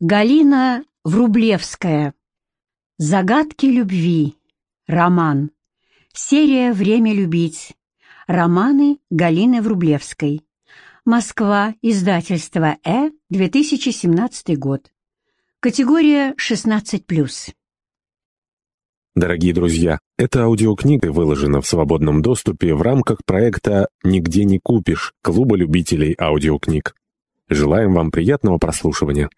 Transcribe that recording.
Галина Врублевская. Загадки любви. Роман. Серия «Время любить». Романы Галины Врублевской. Москва. Издательство «Э». 2017 год. Категория 16+. Дорогие друзья, эта аудиокнига выложена в свободном доступе в рамках проекта «Нигде не купишь» Клуба любителей аудиокниг. Желаем вам приятного прослушивания.